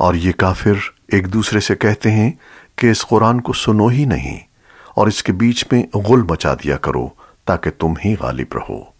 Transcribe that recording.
اور یہ کافر ایک دوسرے سے کہتے ہیں کہ اس قرآن کو سنو ہی نہیں اور اس کے بیچ میں غل مچا دیا کرو تاکہ تم ہی غالب رہو۔